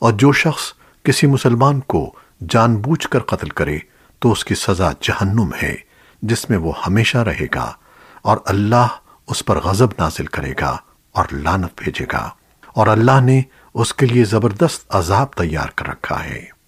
اور جو شخص کسی مسلمان کو جان بوجھ کر قتل کرے تو اس کی سزا جہنم ہے، جس میں وہ ہمیشہ رہے گا اور اللہ اس پر غضب نازل کرے گا اور لانت بھیجے گا۔ اور اللہ نے اس کے لیے زبردست عذاب تیار کر رکھا ہے۔